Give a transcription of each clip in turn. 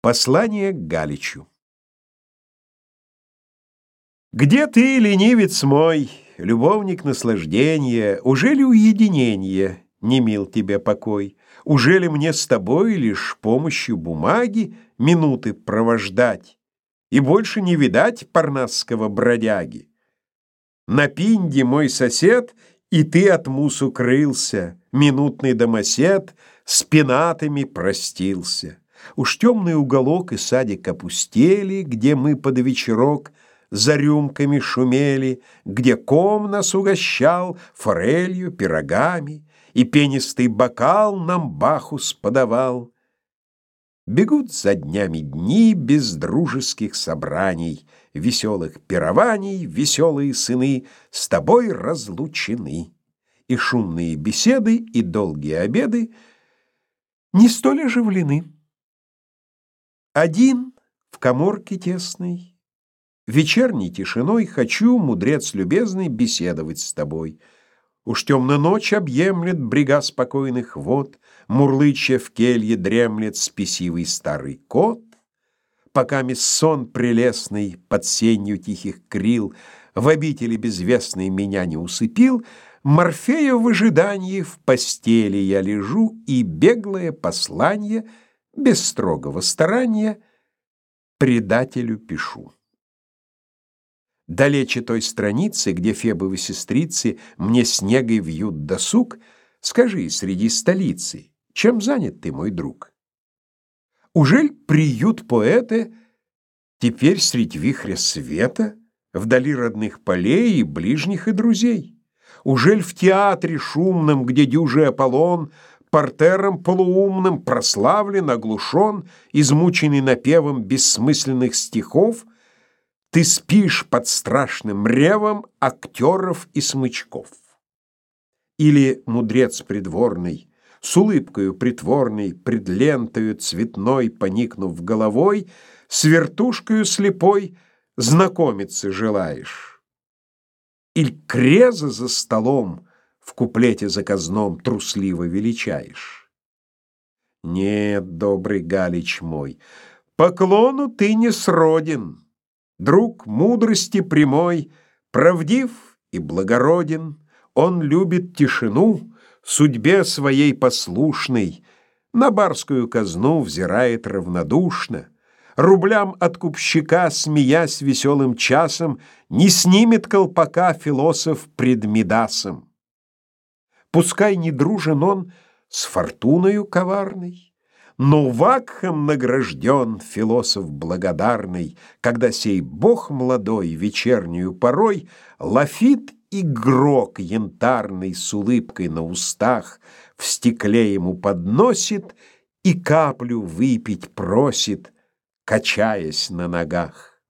Послание к Галичу Где ты, ленивец мой, любовник наслаждения, Уже ли уединение не мил тебе покой? Уже ли мне с тобой лишь помощью бумаги Минуты провождать И больше не видать парнасского бродяги? На пинде мой сосед, и ты от мус укрылся, Минутный домосед с пенатами простился. Уж темный уголок и садик опустели, Где мы под вечерок за рюмками шумели, Где ком нас угощал форелью, пирогами, И пенистый бокал нам Бахус подавал. Бегут за днями дни без дружеских собраний, Веселых пирований, веселые сыны С тобой разлучены. И шумные беседы, и долгие обеды Не столь оживлены. Один в каморке тесной, Вечерней тишиной Хочу, мудрец любезный, беседовать с тобой. Уж темная ночь объемлет брега спокойных вод, Мурлыча в келье дремлет спесивый старый кот, Пока мисс сон прелестный под сенью тихих крил В обители безвестной меня не усыпил, Морфея в ожидании в постели я лежу, И беглое послание — без строгого старания предателю пишу. Далече той страницы, где Фебовы сестрицы мне снегой вьют досуг, скажи, среди столицы, чем занят ты, мой друг? Ужель приют поэта теперь средь вихря света, вдали родных полей и ближних и друзей? Ужель в театре шумном, где дюжий Аполлон портером полуумным прославлен, оглушен, измученный напевом бессмысленных стихов, ты спишь под страшным ревом актеров и смычков. Или мудрец придворный, с улыбкою притворной, пред лентою цветной, поникнув головой, с вертушкою слепой знакомиться желаешь. Иль креза за столом — в куплете заказном трусливо величаешь. Нет, добрый Галич мой, поклону ты не сроден, друг мудрости прямой, правдив и благороден, он любит тишину, судьбе своей послушной, на барскую казну взирает равнодушно, рублям от купщика, смеясь веселым часом, не снимет колпака философ пред Медасом. Пускай не дружен он с фортуною коварной, но вакхом награжден философ благодарный, когда сей бог молодой вечернюю порой лафит игрок янтарный с улыбкой на устах в стекле ему подносит и каплю выпить просит, качаясь на ногах.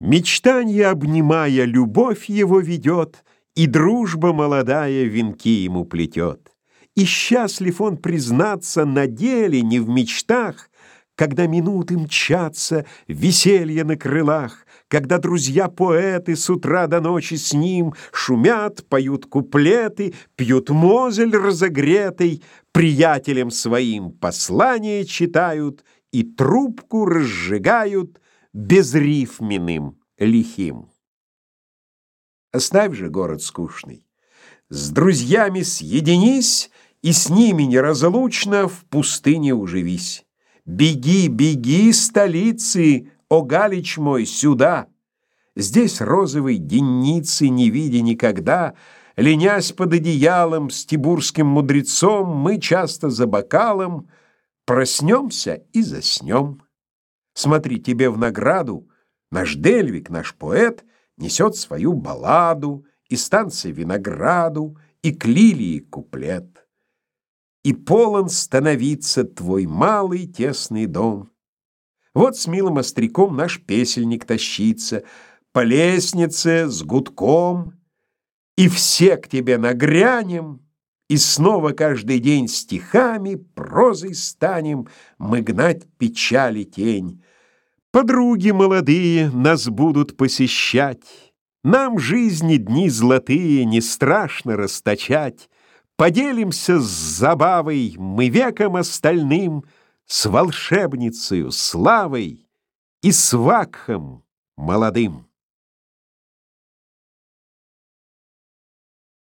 Мечтанье обнимая, любовь его ведет — и дружба молодая венки ему плетет. И счастлив он признаться на деле, не в мечтах, когда минуты мчатся, веселье на крылах, когда друзья-поэты с утра до ночи с ним шумят, поют куплеты, пьют мозель разогретый, приятелям своим послания читают и трубку разжигают безрифменным лихим. Оставь же город скучный. С друзьями съединись, и с ними неразлучно в пустыне уживись. Беги, беги, столицы, о Галич мой, сюда. Здесь розовой денницы не видя никогда, Ленясь под одеялом с тибурским мудрецом, Мы часто за бокалом проснемся и заснем. Смотри, тебе в награду наш Дельвик, наш поэт — несет свою балладу, и станция винограду, и к лилии куплет. И полон становиться твой малый тесный дом. Вот с милым остряком наш песельник тащится по лестнице с гудком, и все к тебе нагрянем, и снова каждый день стихами, прозой станем мы гнать печали тень. Подруги молодые нас будут посещать, Нам жизни дни золотые не страшно расточать, Поделимся с забавой мы веком остальным с волшебницею, славой и с вакхом молодым.